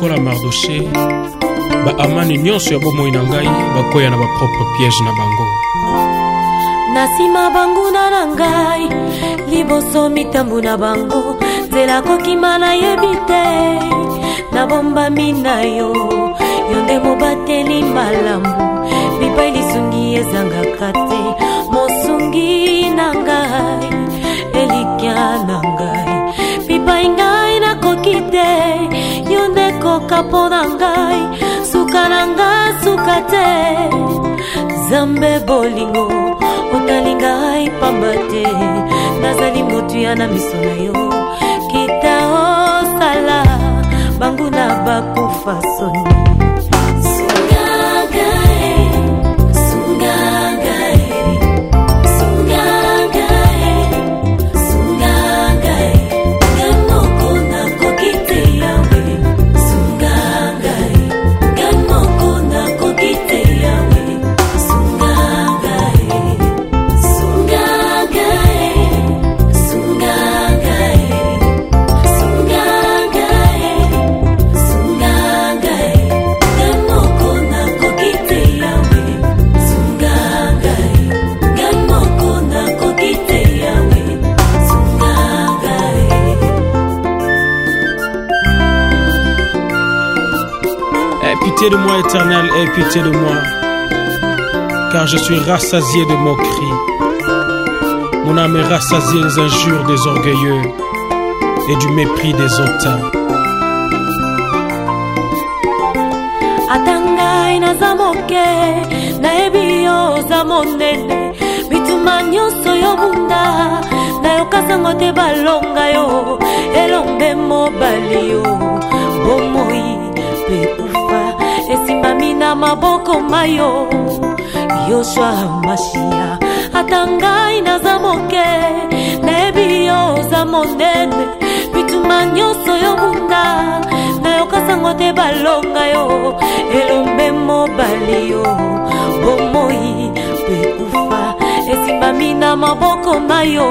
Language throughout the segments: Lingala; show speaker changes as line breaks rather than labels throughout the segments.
lokola mardoche baamani nyonso ya bomoi na ngai bakoya na bapropre piège na bango na nsima banguna na ngai liboso mitambu na bango nzela kokima nayebi te nabombami na yo yo nde mobateli malamu bipai lisungi ezangaka te eza mpo na ngai suka na ngai suka te nzambe bolingo otali ngai pamba te nazali motuya na miso na yo kita osala banguna bakufa soni Pitié de moi, Éternel, aie pitié de moi, car je suis rassasié de moqueries. Mon âme est rassasiée des injures des orgueilleux et du mépris des hautains. mituma nyonso yo bunda nayokasango te balonga yo elonge mobali yo bomoi mpe ekomi na maboko mayo yoshua mashia ata ngai naza moke nayebi yo oza monene bituma nyonso yo ngunda nayokasango te balonga yo elombe mobali yo bomoi mpe kufa esimbami na maboko na yo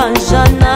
abandona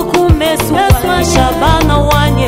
Chukwu mesụwa Shabana wanye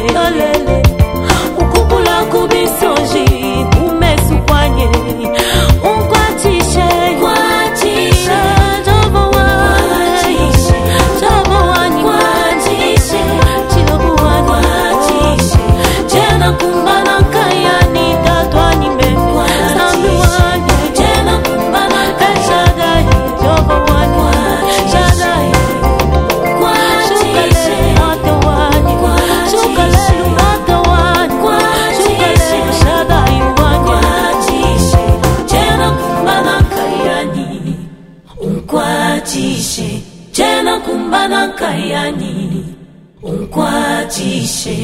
unkwatishe tena kumbana nkayani unkwatishe